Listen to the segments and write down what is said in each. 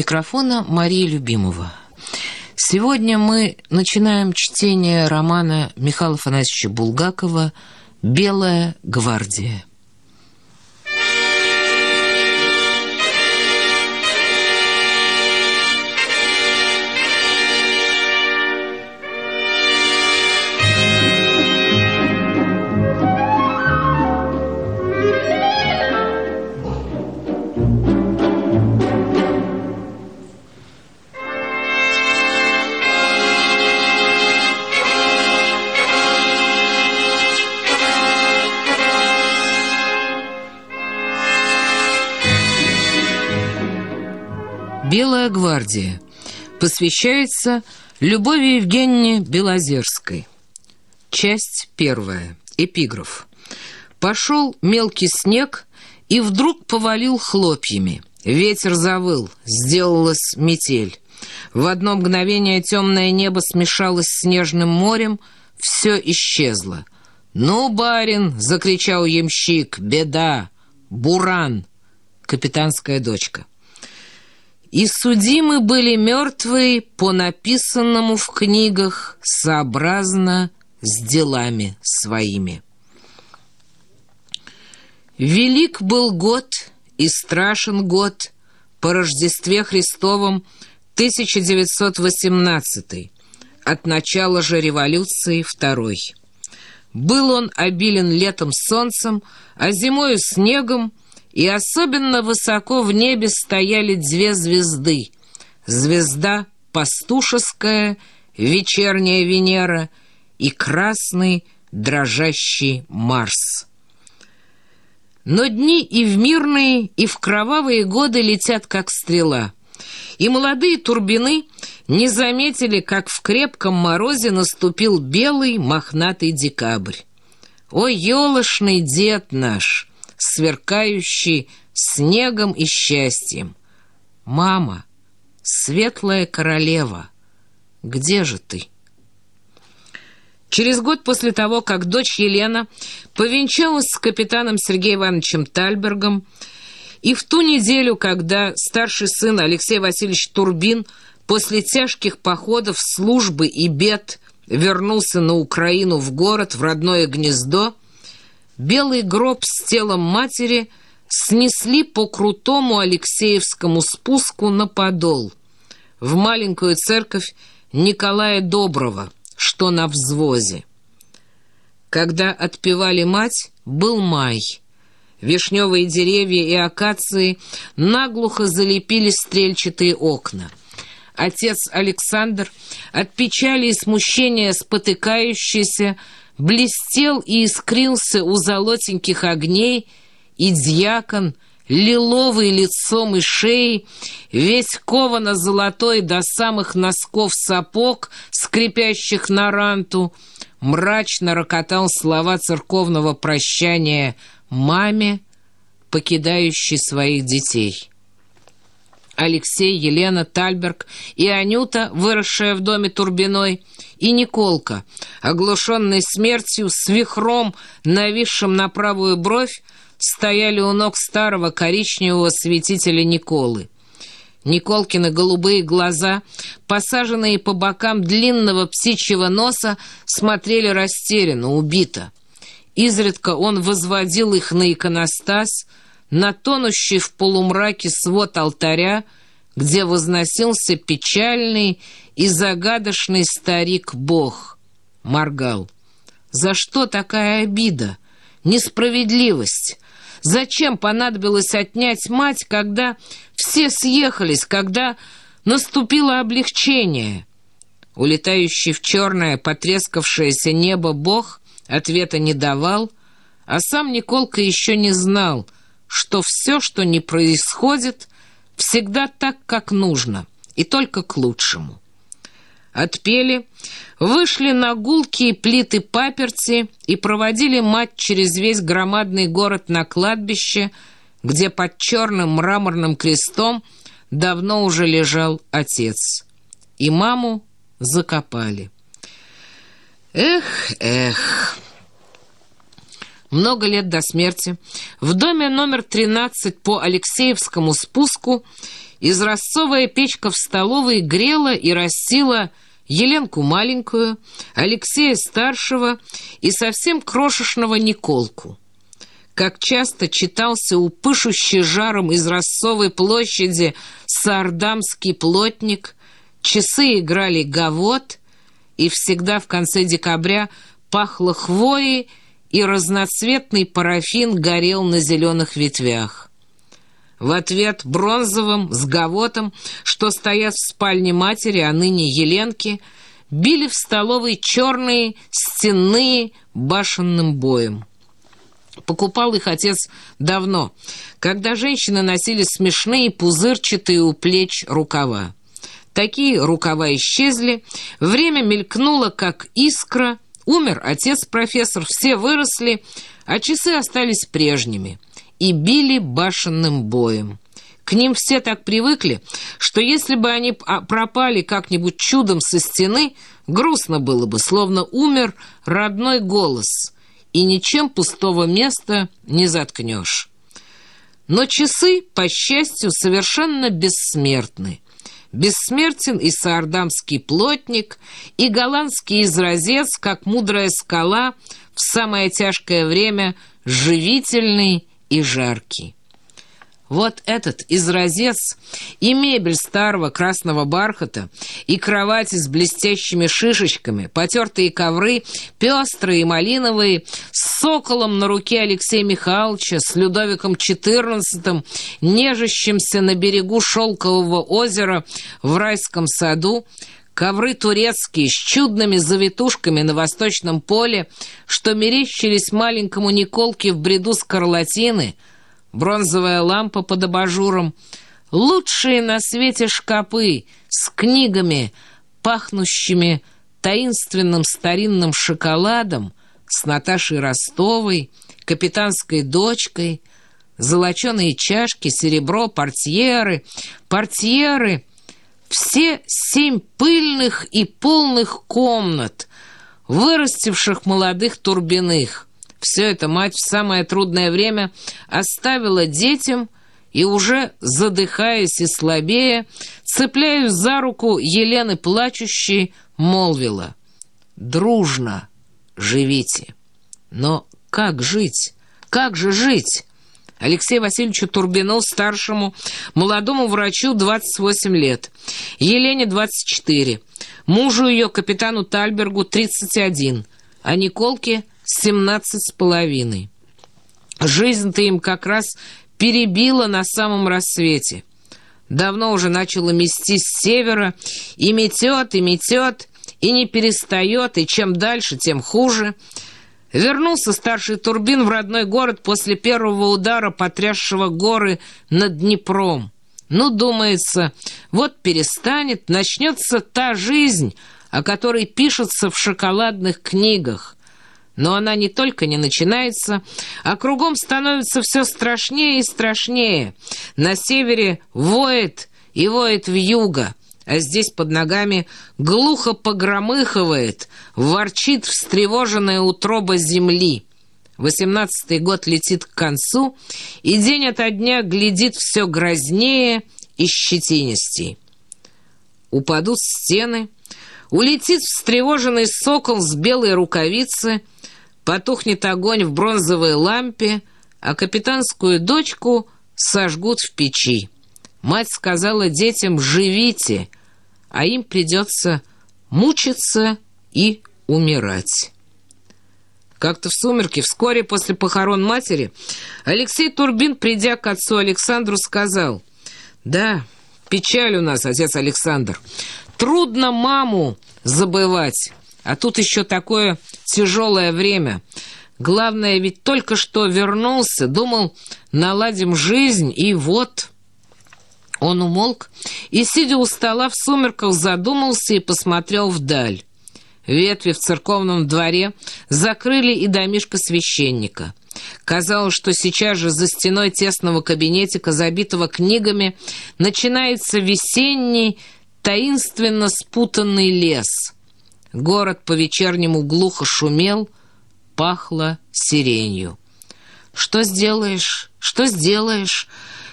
микрофона Мария Любимова. Сегодня мы начинаем чтение романа Михаила Афанасьевича Булгакова «Белая гвардия». «Белая гвардия» посвящается Любови Евгеньевне Белозерской. Часть первая. Эпиграф. Пошел мелкий снег и вдруг повалил хлопьями. Ветер завыл, сделалась метель. В одно мгновение темное небо смешалось с снежным морем, все исчезло. «Ну, барин!» — закричал ямщик. «Беда! Буран!» Капитанская дочка. И судимы были мертвые по написанному в книгах сообразно с делами своими. Велик был год и страшен год по Рождестве Христовом 1918 от начала же революции второй. Был он обилен летом солнцем, а зимою снегом, и особенно высоко в небе стояли две звезды. Звезда пастушеская, вечерняя Венера и красный дрожащий Марс. Но дни и в мирные, и в кровавые годы летят, как стрела. И молодые турбины не заметили, как в крепком морозе наступил белый мохнатый декабрь. Ой, елошный дед наш! Сверкающий снегом и счастьем. «Мама, светлая королева, где же ты?» Через год после того, как дочь Елена повенчалась с капитаном Сергеем Ивановичем Тальбергом, и в ту неделю, когда старший сын Алексей Васильевич Турбин после тяжких походов, службы и бед вернулся на Украину в город, в родное гнездо, белый гроб с телом матери снесли по крутому Алексеевскому спуску на подол в маленькую церковь Николая Доброго, что на взвозе. Когда отпевали мать, был май. Вишневые деревья и акации наглухо залепили стрельчатые окна. Отец Александр от печали и смущения спотыкающийся, блестел и искрился у золотеньких огней, и дьякон, лиловый лицом и шеей, весь ковано-золотой до самых носков сапог, скрипящих на ранту, мрачно рокотал слова церковного прощания маме, покидающей своих детей. Алексей, Елена, Тальберг и Анюта, выросшая в доме Турбиной, и Николка, оглушенный смертью, с вихром, нависшим на правую бровь, стояли у ног старого коричневого святителя Николы. Николкины голубые глаза, посаженные по бокам длинного птичьего носа, смотрели растерянно, убито. Изредка он возводил их на иконостас, на тонущий в полумраке свод алтаря, где возносился печальный и загадочный старик-бог. Моргал. За что такая обида? Несправедливость? Зачем понадобилось отнять мать, когда все съехались, когда наступило облегчение? Улетающий в черное потрескавшееся небо бог ответа не давал, а сам Николка еще не знал, что все, что не происходит, всегда так, как нужно, и только к лучшему. Отпели, вышли на гулкие плиты паперти и проводили мать через весь громадный город на кладбище, где под черным мраморным крестом давно уже лежал отец. И маму закопали. Эх, эх... Много лет до смерти в доме номер 13 по Алексеевскому спуску изразцовая печка в столовой грела и растила Еленку маленькую, Алексея старшего и совсем крошечного Николку. Как часто читался у пышущей жаром из Рассовой площади сардамский плотник, часы играли гавот, и всегда в конце декабря пахло хвоей, и разноцветный парафин горел на зеленых ветвях. В ответ бронзовым с гавотом, что стоят в спальне матери, а ныне Еленки, били в столовой черные стенные башенным боем. Покупал их отец давно, когда женщины носили смешные пузырчатые у плеч рукава. Такие рукава исчезли, время мелькнуло, как искра, умер отец-профессор, все выросли, а часы остались прежними — и били башенным боем. К ним все так привыкли, что если бы они а, пропали как-нибудь чудом со стены, грустно было бы, словно умер родной голос, и ничем пустого места не заткнешь. Но часы, по счастью, совершенно бессмертны. Бессмертен и саардамский плотник, и голландский изразец, как мудрая скала, в самое тяжкое время живительный и жаркий. Вот этот изразец и мебель старого красного бархата, и кровати с блестящими шишечками, потертые ковры, пестрые и малиновые, с соколом на руке Алексея Михайловича, с Людовиком XIV, нежащимся на берегу шелкового озера в райском саду, ковры турецкие с чудными завитушками на восточном поле, что мерещились маленькому Николке в бреду скарлатины, бронзовая лампа под абажуром, лучшие на свете шкапы с книгами, пахнущими таинственным старинным шоколадом, с Наташей Ростовой, капитанской дочкой, золоченые чашки, серебро, портьеры, портьеры — все семь пыльных и полных комнат, вырастивших молодых турбиных. Все это мать в самое трудное время оставила детям и уже, задыхаясь и слабее, цепляясь за руку Елены плачущей, молвила «Дружно живите». Но как жить? Как же жить? Алексею Васильевичу Турбину, старшему, молодому врачу 28 лет, Елене 24, мужу ее, капитану Тальбергу, 31, а Николке 17 с половиной. Жизнь-то им как раз перебила на самом рассвете. Давно уже начала мести с севера, и метет, и метет, и не перестает, и чем дальше, тем хуже — Вернулся старший Турбин в родной город после первого удара, потрясшего горы над Днепром. Ну, думается, вот перестанет, начнется та жизнь, о которой пишется в шоколадных книгах. Но она не только не начинается, а кругом становится все страшнее и страшнее. На севере воет и воет вьюга а здесь под ногами глухо погромыхивает, ворчит встревоженная утроба земли. Восемнадцатый год летит к концу, и день ото дня глядит все грознее и щетинистей. Упадут стены, улетит встревоженный сокол с белой рукавицы, потухнет огонь в бронзовой лампе, а капитанскую дочку сожгут в печи. Мать сказала детям «живите», а им придется мучиться и умирать. Как-то в сумерки, вскоре после похорон матери, Алексей Турбин, придя к отцу Александру, сказал, «Да, печаль у нас, отец Александр. Трудно маму забывать, а тут еще такое тяжелое время. Главное, ведь только что вернулся, думал, наладим жизнь, и вот...» Он умолк и, сидя у стола в сумерках, задумался и посмотрел вдаль. Ветви в церковном дворе закрыли и домишко священника. Казалось, что сейчас же за стеной тесного кабинетика, забитого книгами, начинается весенний, таинственно спутанный лес. Город по-вечернему глухо шумел, пахло сиренью. «Что сделаешь? Что сделаешь?»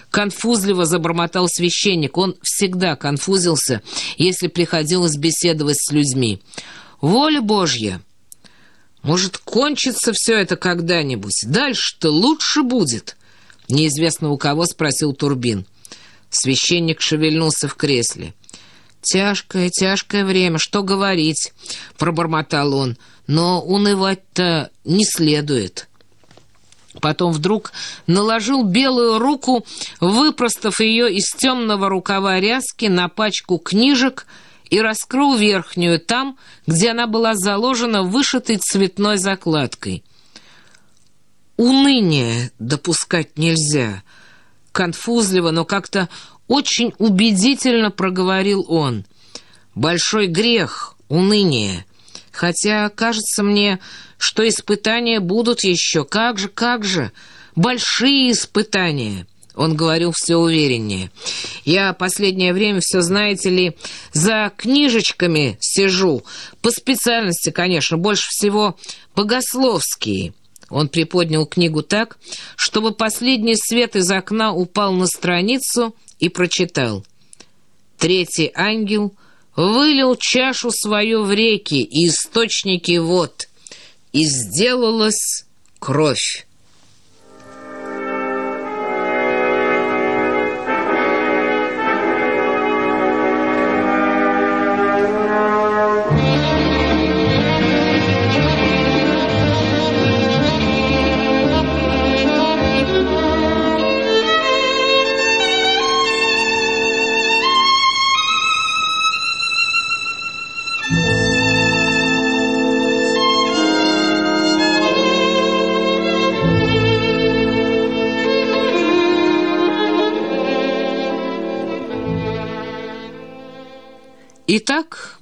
конфузливо забормотал священник. Он всегда конфузился, если приходилось беседовать с людьми. «Воля Божья!» Может, кончится все это когда-нибудь? Дальше-то лучше будет. Неизвестно у кого спросил Турбин. Священник шевельнулся в кресле. «Тяжкое, тяжкое время, что говорить?» — пробормотал он. «Но унывать-то не следует». Потом вдруг наложил белую руку, выпростав ее из темного рукава ряски на пачку книжек и раскрыл верхнюю там, где она была заложена вышитой цветной закладкой. Уныние допускать нельзя. Конфузливо, но как-то очень убедительно проговорил он. Большой грех, уныние. Хотя, кажется мне, что испытания будут еще. Как же, как же, большие испытания. Он говорил все увереннее. «Я последнее время все, знаете ли, за книжечками сижу. По специальности, конечно, больше всего богословские». Он приподнял книгу так, чтобы последний свет из окна упал на страницу и прочитал. «Третий ангел вылил чашу свою в реки и источники вод, и сделалась кровь».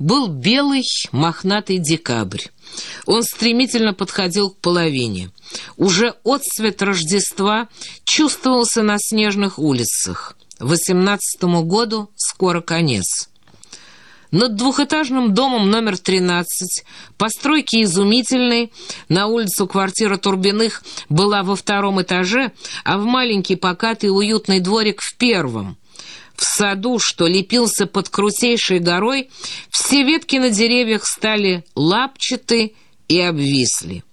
Был белый мохнатый декабрь. Он стремительно подходил к половине. Уже отцвет Рождества чувствовался на снежных улицах. Восемнадцатому году скоро конец. Над двухэтажным домом номер 13, постройки изумительной, на улицу квартира Турбиных была во втором этаже, а в маленький покатый уютный дворик в первом – в саду, что лепился под крутейшей горой, все ветки на деревьях стали лапчаты и обвисли.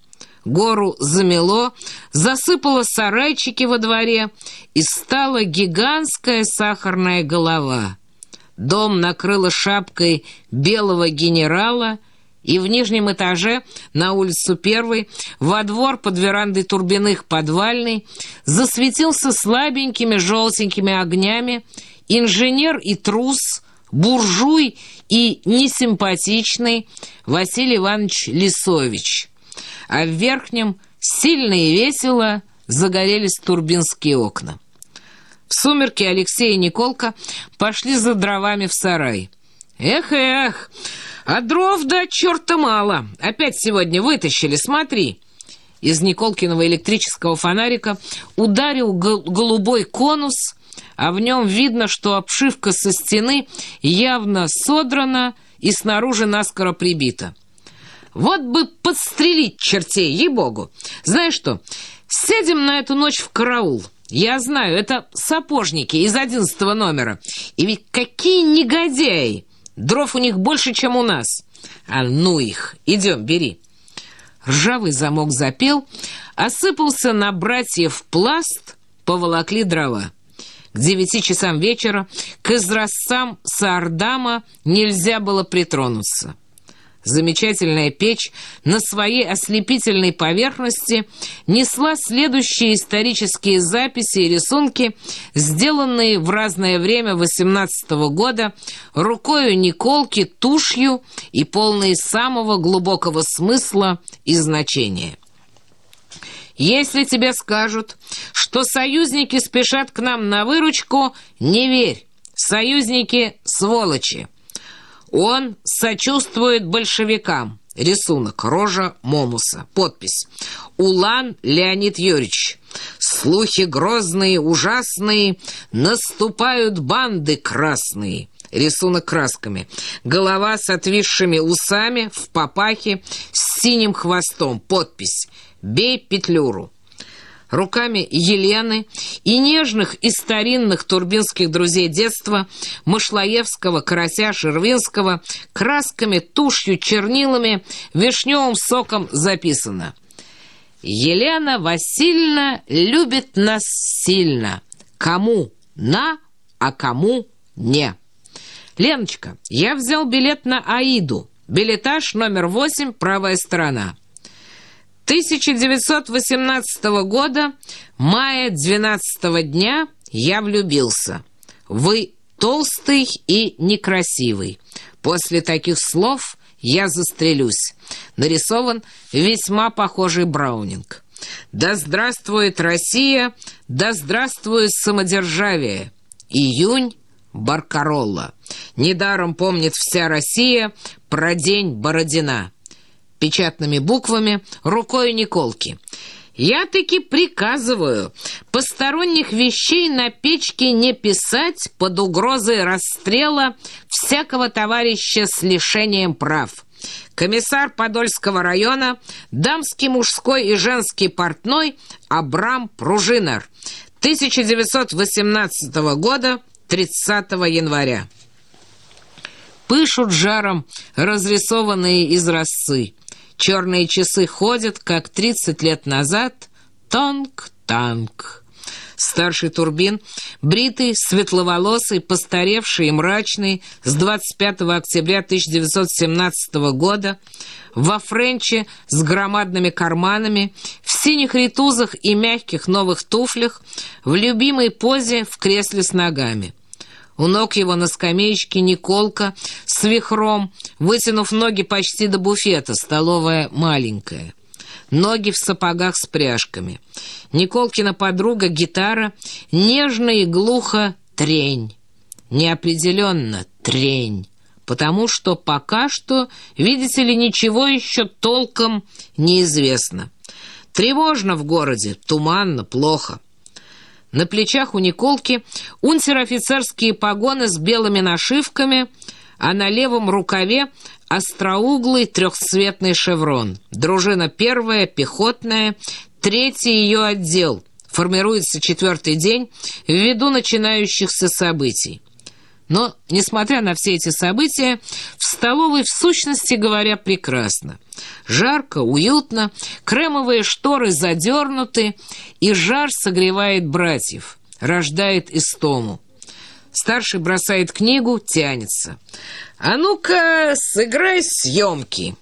Гору замело, засыпало сарайчики во дворе, и стала гигантская сахарная голова. Дом накрыло шапкой белого генерала, и в нижнем этаже, на улицу Первой, во двор под верандой Турбиных подвальный, засветился слабенькими желтенькими огнями инженер и трус, буржуй и несимпатичный Василий Иванович Лисович. А в верхнем сильно и весело загорелись турбинские окна. В сумерки Алексей и Николка пошли за дровами в сарай. «Эх-эх, а дров да черта мало. Опять сегодня вытащили, смотри». Из Николкиного электрического фонарика ударил голубой конус, а в нем видно, что обшивка со стены явно содрана и снаружи наскоро прибита. Вот бы подстрелить чертей, ей-богу! Знаешь что, сядем на эту ночь в караул. Я знаю, это сапожники из одиннадцатого номера. И ведь какие негодяи! Дров у них больше, чем у нас. А ну их, идем, бери. Ржавый замок запел, осыпался на братьев пласт, поволокли дрова. К девяти часам вечера к изразцам Саардама нельзя было притронуться. Замечательная печь на своей ослепительной поверхности несла следующие исторические записи и рисунки, сделанные в разное время 18 -го года рукою Николки, тушью и полные самого глубокого смысла и значения. Если тебе скажут, что союзники спешат к нам на выручку, не верь. Союзники — сволочи. Он сочувствует большевикам. Рисунок. Рожа Момуса. Подпись. Улан Леонид Юрьевич. Слухи грозные, ужасные. Наступают банды красные. Рисунок красками. Голова с отвисшими усами в папахе с синим хвостом. Подпись. Бей Петлюру. руками Елены и нежных и старинных турбинских друзей детства Машлаевского, Карася, Шервинского, красками, тушью, чернилами, вишневым соком записано «Елена Васильевна любит нас сильно. Кому на, а кому не». «Леночка, я взял билет на Аиду. Билетаж номер восемь, правая сторона». 1918 года, мая 12 дня, я влюбился. Вы толстый и некрасивый. После таких слов я застрелюсь. Нарисован весьма похожий Браунинг. Да здравствует Россия, да здравствует самодержавие. Июнь Баркаролла. Недаром помнит вся Россия про день Бородина печатными буквами, рукой Николки. «Я таки приказываю посторонних вещей на печке не писать под угрозой расстрела всякого товарища с лишением прав». Комиссар Подольского района, дамский, мужской и женский портной Абрам Пружинер, 1918 года, 30 января. Пышут жаром разрисованные изразцы. Черные часы ходят, как 30 лет назад. Танк-танк. Старший Турбин, бритый, светловолосый, постаревший и мрачный, с 25 октября 1917 года, во френче с громадными карманами, в синих ритузах и мягких новых туфлях, в любимой позе в кресле с ногами. У ног его на скамеечке Николка с вихром, вытянув ноги почти до буфета, столовая маленькая. Ноги в сапогах с пряжками. Николкина подруга, гитара, нежно и глухо трень. Неопределенно трень. Потому что пока что, видите ли, ничего еще толком неизвестно. Тревожно в городе, туманно, плохо. На плечах у Николки унтер-офицерские погоны с белыми нашивками, а на левом рукаве остроуглый трехцветный шеврон. Дружина первая, пехотная, третий ее отдел. Формируется четвертый день ввиду начинающихся событий. Но, несмотря на все эти события, в столовой, в сущности говоря, прекрасно. Жарко, уютно, кремовые шторы задернуты, и жар согревает братьев, рождает истому. Старший бросает книгу, тянется. «А ну-ка, сыграй съемки!»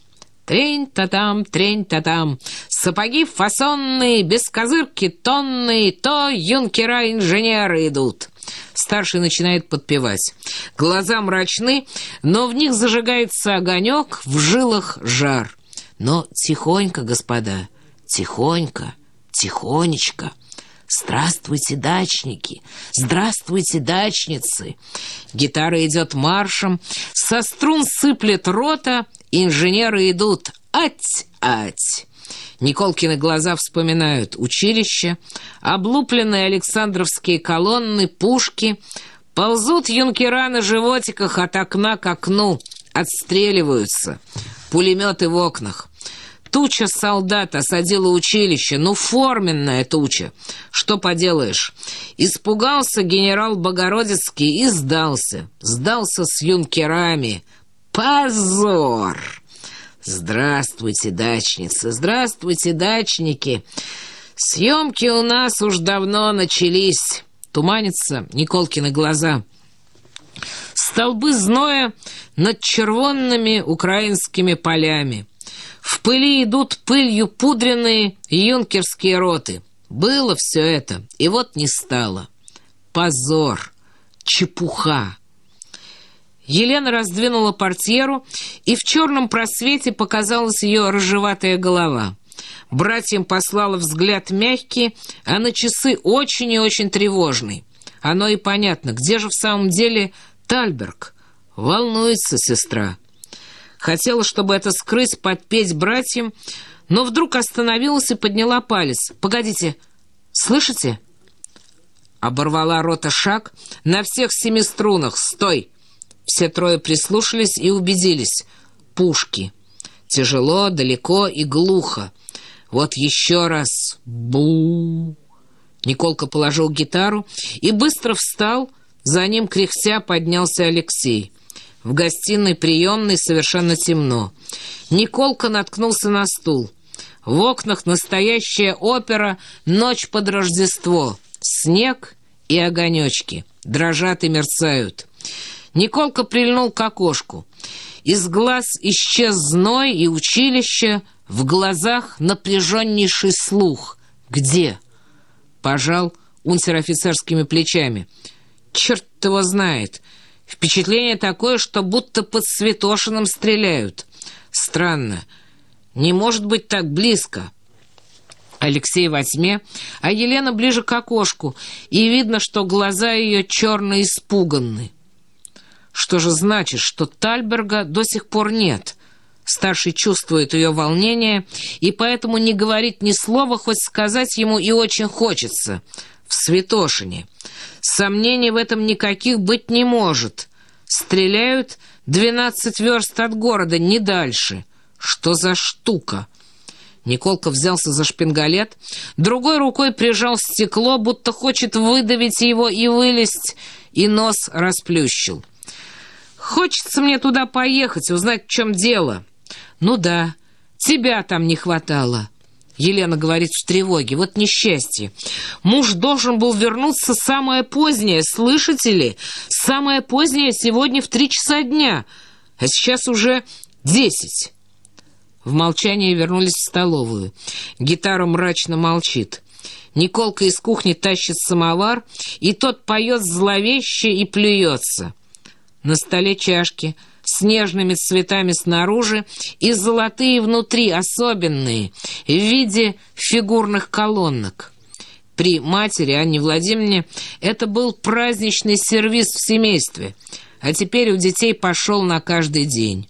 Трень-та-там, трень-та-там, сапоги фасонные, без козырки тонные, то юнкера-инженеры идут. Старший начинает подпевать. Глаза мрачны, но в них зажигается огонек, в жилах жар. Но тихонько, господа, тихонько, тихонечко. «Здравствуйте, дачники! Здравствуйте, дачницы!» Гитара идет маршем, со струн сыплет рота, инженеры идут «Ать-ать!» Николкины глаза вспоминают училище, облупленные Александровские колонны, пушки. Ползут юнкера на животиках от окна к окну, отстреливаются. Пулеметы в окнах. Туча солдат осадила училище, ну форменная туча. Что поделаешь? Испугался генерал Богородицкий и сдался. Сдался с юнкерами. Позор! Здравствуйте, дачницы, здравствуйте, дачники. Съемки у нас уж давно начались. Туманятся Николкины глаза. Столбы зноя над червонными украинскими полями. В пыли идут пылью пудренные юнкерские роты. Было все это, и вот не стало. Позор, чепуха. Елена раздвинула портьеру, и в черном просвете показалась ее рыжеватая голова. Братьям послала взгляд мягкий, а на часы очень и очень тревожный. Оно и понятно, где же в самом деле Тальберг? Волнуется сестра. Хотела, чтобы это скрыть, подпеть братьям, но вдруг остановилась и подняла палец. «Погодите, слышите?» Оборвала рота шаг на всех семи струнах. «Стой!» Все трое прислушались и убедились. Пушки. Тяжело, далеко и глухо. Вот еще раз. Бу. Николка положил гитару и быстро встал. За ним, кряхтя, поднялся Алексей. В гостиной приемной совершенно темно. Николка наткнулся на стул. В окнах настоящая опера «Ночь под Рождество». Снег и огонечки. Дрожат и мерцают. Николка прильнул к окошку. Из глаз исчез зной и училище, в глазах напряженнейший слух. «Где?» Пожал унтер-офицерскими плечами. «Черт его знает!» Впечатление такое, что будто под Святошиным стреляют. Странно. Не может быть так близко. Алексей во тьме, а Елена ближе к окошку, и видно, что глаза ее черно испуганны. Что же значит, что Тальберга до сих пор нет? Старший чувствует ее волнение, и поэтому не говорит ни слова, хоть сказать ему и очень хочется. В Святошине. Сомнений в этом никаких быть не может. Стреляют двенадцать верст от города, не дальше. Что за штука? Николка взялся за шпингалет, другой рукой прижал стекло, будто хочет выдавить его и вылезть, и нос расплющил. «Хочется мне туда поехать, узнать, в чем дело». «Ну да, тебя там не хватало». Елена говорит в тревоге. Вот несчастье. Муж должен был вернуться самое позднее, слышите ли? Самое позднее сегодня в три часа дня. А сейчас уже десять. В молчании вернулись в столовую. Гитара мрачно молчит. Николка из кухни тащит самовар, и тот поет зловеще и плюется. На столе чашки — с нежными цветами снаружи и золотые внутри, особенные, в виде фигурных колоннок. При матери Анне Владимировне это был праздничный сервиз в семействе, а теперь у детей пошел на каждый день.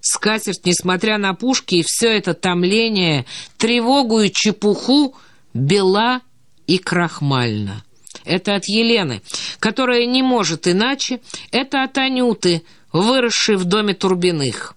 Скатерть, несмотря на пушки и все это томление, тревогу и чепуху, бела и крахмальна. Это от Елены, которая не может иначе, это от Анюты, выросший в доме Турбиных.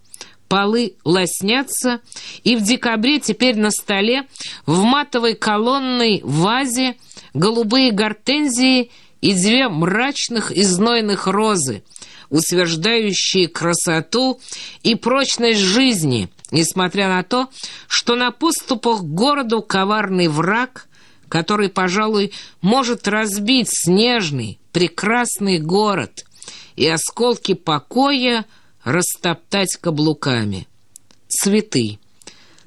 Полы лоснятся, и в декабре теперь на столе в матовой колонной вазе голубые гортензии и две мрачных и знойных розы, утверждающие красоту и прочность жизни, несмотря на то, что на поступах к городу коварный враг, который, пожалуй, может разбить снежный, прекрасный город — и осколки покоя растоптать каблуками. Цветы.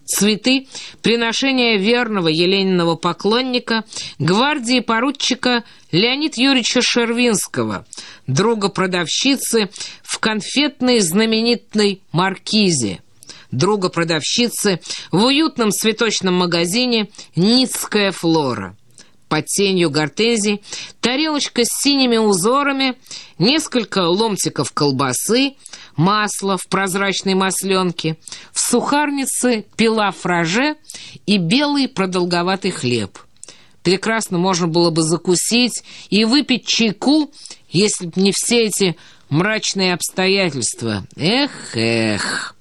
Цветы — приношение верного Елениного поклонника, гвардии поручика Леонида Юрьевича Шервинского, друга продавщицы в конфетной знаменитной маркизе, друга продавщицы в уютном цветочном магазине «Ницкая флора» под тенью гортензий, тарелочка с синими узорами, несколько ломтиков колбасы, масло в прозрачной масленке, в сухарнице пила фраже и белый продолговатый хлеб. Прекрасно можно было бы закусить и выпить чайку, если б не все эти мрачные обстоятельства. Эх, эх...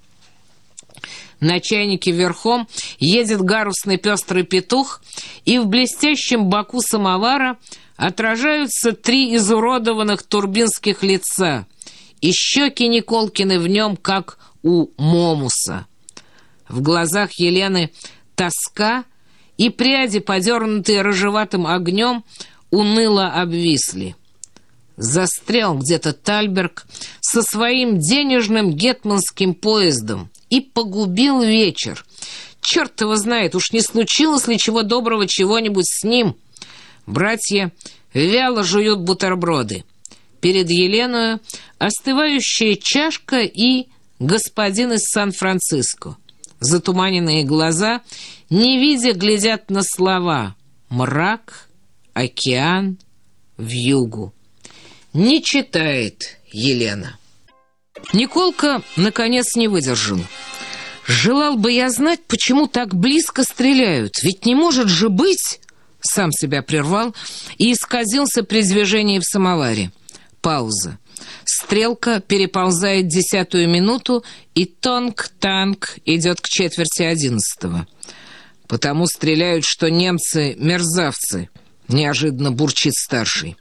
На чайнике верхом едет гарусный пестрый петух, и в блестящем боку самовара отражаются три изуродованных турбинских лица, и щеки Николкины в нем, как у Момуса. В глазах Елены тоска, и пряди, подернутые рыжеватым огнем, уныло обвисли. Застрял где-то Тальберг со своим денежным гетманским поездом, и погубил вечер. Черт его знает, уж не случилось ли чего доброго чего-нибудь с ним. Братья вяло жуют бутерброды. Перед Еленою остывающая чашка и господин из Сан-Франциско. Затуманенные глаза, не видя, глядят на слова «мрак», «океан», «вьюгу». Не читает Елена. Николка, наконец, не выдержал. «Желал бы я знать, почему так близко стреляют. Ведь не может же быть...» Сам себя прервал и исказился при движении в самоваре. Пауза. Стрелка переползает десятую минуту, и тонк-танк идет к четверти одиннадцатого. Потому стреляют, что немцы мерзавцы, неожиданно бурчит старший.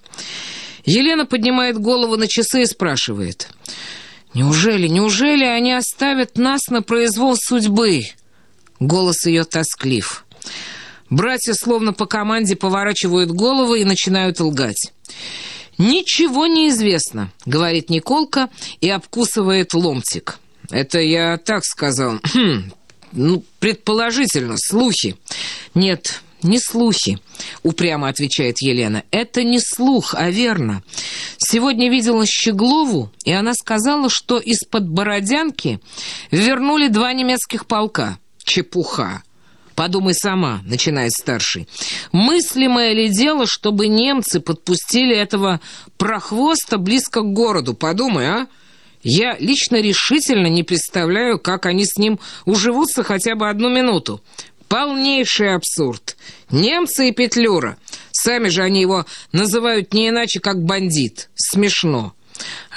Елена поднимает голову на часы и спрашивает. «Неужели, неужели они оставят нас на произвол судьбы?» Голос ее тосклив. Братья словно по команде поворачивают головы и начинают лгать. «Ничего не известно», — говорит Николка и обкусывает ломтик. «Это я так сказал. Ну, предположительно, слухи». «Нет, не слухи», — упрямо отвечает Елена. «Это не слух, а верно. Сегодня видела Щеглову, и она сказала, что из-под Бородянки вернули два немецких полка. Чепуха». «Подумай сама», — начинает старший. «Мыслимое ли дело, чтобы немцы подпустили этого прохвоста близко к городу? Подумай, а?» Я лично решительно не представляю, как они с ним уживутся хотя бы одну минуту. Полнейший абсурд. Немцы и Петлюра. Сами же они его называют не иначе, как бандит. Смешно.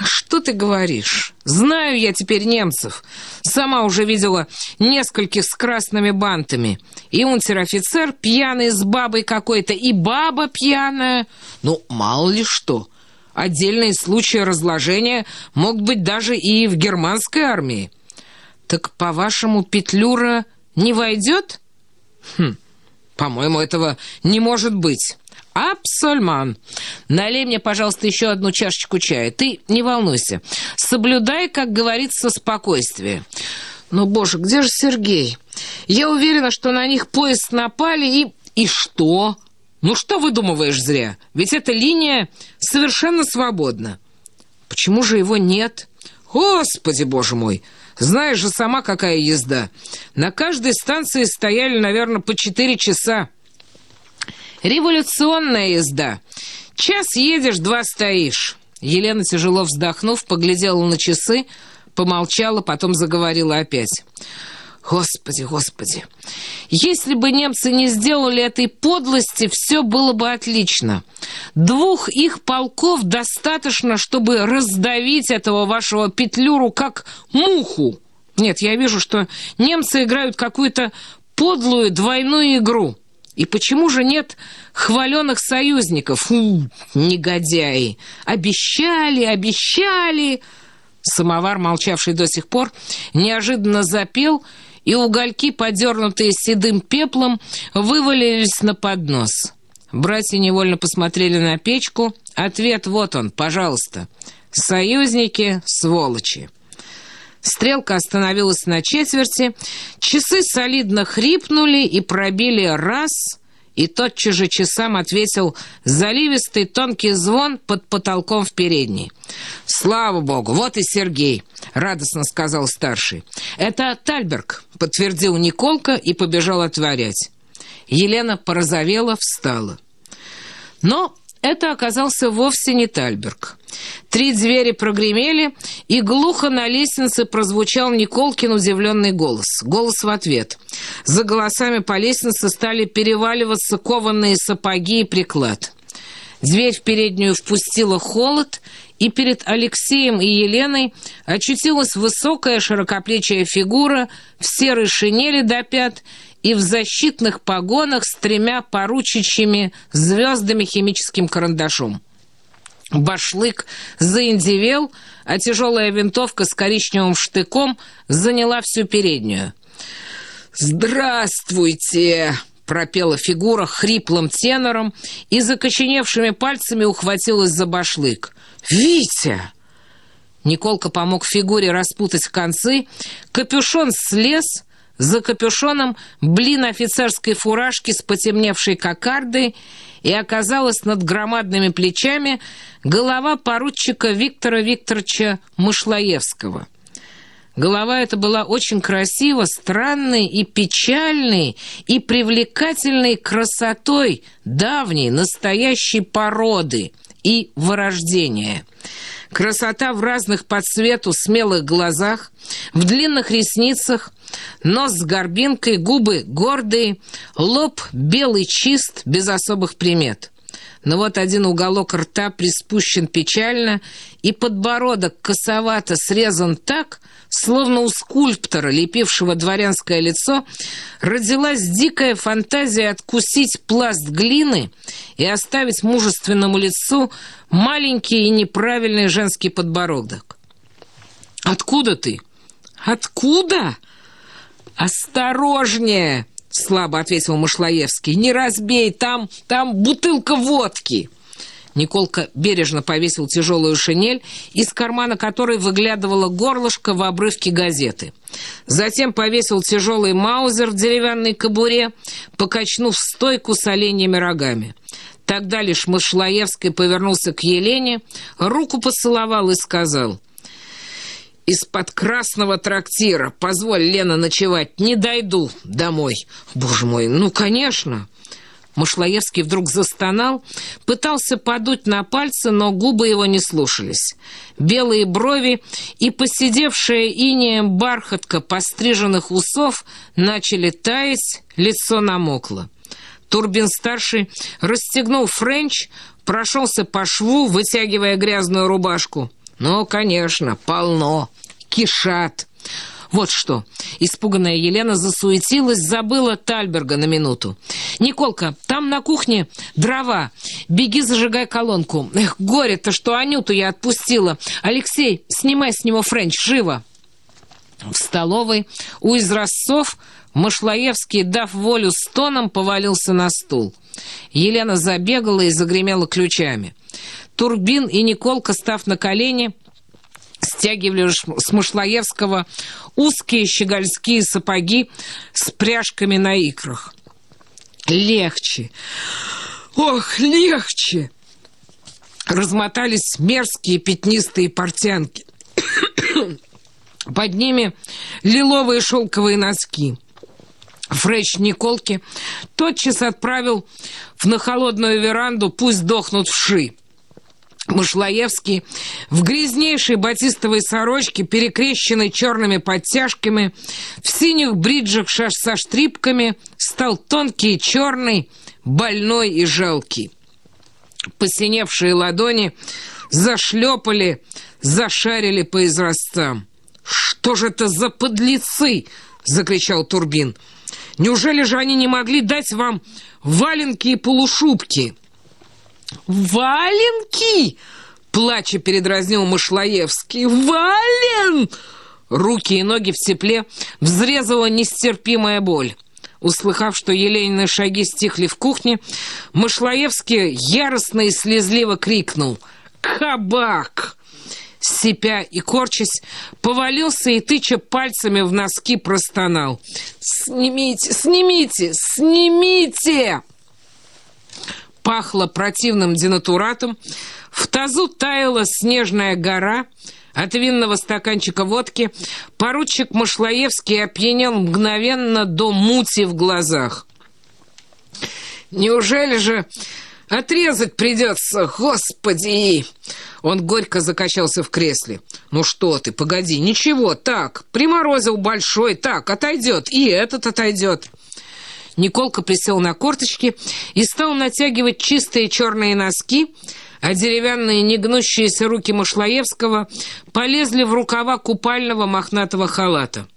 «Что ты говоришь? Знаю я теперь немцев. Сама уже видела нескольких с красными бантами. И унтер-офицер пьяный с бабой какой-то, и баба пьяная. Ну, мало ли что. Отдельные случаи разложения могут быть даже и в германской армии. Так, по-вашему, Петлюра не войдет?» Хм, по-моему, этого не может быть. Абсольман. Налей мне, пожалуйста, еще одну чашечку чая. Ты не волнуйся. Соблюдай, как говорится, спокойствие. Но, боже, где же Сергей? Я уверена, что на них поезд напали и... И что? Ну что выдумываешь зря? Ведь эта линия совершенно свободна. Почему же его нет? Господи, боже мой! Знаешь же сама, какая езда. На каждой станции стояли, наверное, по четыре часа. Революционная езда. Час едешь, два стоишь. Елена, тяжело вздохнув, поглядела на часы, помолчала, потом заговорила опять. Господи, господи, если бы немцы не сделали этой подлости, все было бы отлично. Двух их полков достаточно, чтобы раздавить этого вашего петлюру как муху. Нет, я вижу, что немцы играют какую-то подлую двойную игру. И почему же нет хваленных союзников? Фу, негодяи! Обещали, обещали! Самовар, молчавший до сих пор, неожиданно запел — и угольки, подернутые седым пеплом, вывалились на поднос. Братья невольно посмотрели на печку. Ответ вот он, пожалуйста. «Союзники, сволочи». Стрелка остановилась на четверти, часы солидно хрипнули и пробили раз — и тотчас же часам ответил заливистый тонкий звон под потолком в передней. «Слава богу, вот и Сергей!» — радостно сказал старший. «Это Тальберг», — подтвердил Николка и побежал отворять. Елена порозовела, встала. Но это оказался вовсе не Тальберг. Три двери прогремели, и глухо на лестнице прозвучал Николкин удивленный голос. Голос в ответ. За голосами по лестнице стали переваливаться кованые сапоги и приклад. Дверь в переднюю впустила холод, и перед Алексеем и Еленой очутилась высокая широкоплечая фигура в серой шинели до пят и в защитных погонах с тремя поручичьими звездами химическим карандашом. Башлык заиндивел, а тяжелая винтовка с коричневым штыком заняла всю переднюю. «Здравствуйте!» — пропела фигура хриплым тенором и закоченевшими пальцами ухватилась за башлык. «Витя!» Николка помог фигуре распутать концы, капюшон слез — за капюшоном блин офицерской фуражки с потемневшей кокардой и оказалась над громадными плечами голова поручика Виктора Викторовича Мышлоевского. Голова эта была очень красива, странной и печальной, и привлекательной красотой давней, настоящей породы и вырождения. Красота в разных по цвету смелых глазах, в длинных ресницах, нос с горбинкой, губы гордые, лоб белый чист, без особых примет. но вот один уголок рта приспущен печально, и подбородок косовато срезан так, словно у скульптора, лепившего дворянское лицо, родилась дикая фантазия откусить пласт глины и оставить мужественному лицу маленький и неправильный женский подбородок. «Откуда ты?» «Откуда?» «Осторожнее!» — слабо ответил Машлаевский. «Не разбей, там, там бутылка водки!» Николка бережно повесил тяжелую шинель, из кармана которой выглядывало горлышко в обрывке газеты. Затем повесил тяжелый маузер в деревянной кобуре, покачнув стойку с оленьими рогами. Тогда лишь Машлаевский повернулся к Елене, руку поцеловал и сказал — из-под красного трактира. Позволь, Лена, ночевать. Не дойду домой. Боже мой, ну, конечно. Машлаевский вдруг застонал, пытался подуть на пальцы, но губы его не слушались. Белые брови и посидевшая инеем бархатка постриженных усов начали таять, лицо намокло. Турбин-старший расстегнул френч, прошелся по шву, вытягивая грязную рубашку. «Ну, конечно, полно. Кишат». Вот что. Испуганная Елена засуетилась, забыла Тальберга на минуту. «Николка, там на кухне дрова. Беги, зажигай колонку. Эх, горе-то, что Анюту я отпустила. Алексей, снимай с него френч, живо!» В столовой у изразцов Мышлаевский, дав волю стонам, повалился на стул. Елена забегала и загремела ключами. Турбин и Николка, став на колени, стягивали с Мышлаевского узкие щегольские сапоги с пряжками на икрах. «Легче! Ох, легче!» Размотались мерзкие пятнистые портянки. Под ними лиловые шелковые носки. Фрейч Николки тотчас отправил в на холодную веранду, пусть дохнут вши. Мышлаевский в грязнейшей батистовой сорочке, перекрещенной черными подтяжками, в синих бриджах со штрипками, стал тонкий черный, больной и жалкий. Посиневшие ладони зашлепали, зашарили по израстам. «Что же это за подлецы?» — закричал Турбин. «Неужели же они не могли дать вам валенки и полушубки?» «Валенки!» — плача передразнил Машлаевский. «Вален!» Руки и ноги в тепле взрезала нестерпимая боль. Услыхав, что Еленины шаги стихли в кухне, Машлаевский яростно и слезливо крикнул «Кабак!» Сипя и корчась, повалился и, тыча пальцами в носки, простонал «Снимите, снимите, снимите!» Пахло противным денатуратом, в тазу таяла снежная гора, от винного стаканчика водки поручик Машлаевский опьянел мгновенно до мути в глазах. «Неужели же отрезать придется, господи!» Он горько закачался в кресле. «Ну что ты, погоди, ничего, так, приморозил большой, так, отойдет, и этот отойдет». Николка присел на корточки и стал натягивать чистые черные носки, а деревянные негнущиеся руки Машлаевского полезли в рукава купального мохнатого халата.